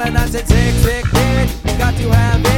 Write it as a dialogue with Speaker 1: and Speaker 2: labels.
Speaker 1: Darling, that's a tick, tick, tick. Got to have it.